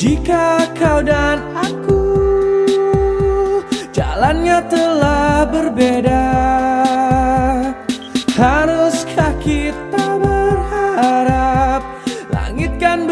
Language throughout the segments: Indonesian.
Jika kau dan aku Jalannya telah berbeda. Haruskah kita berharap Langit kan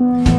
Bye.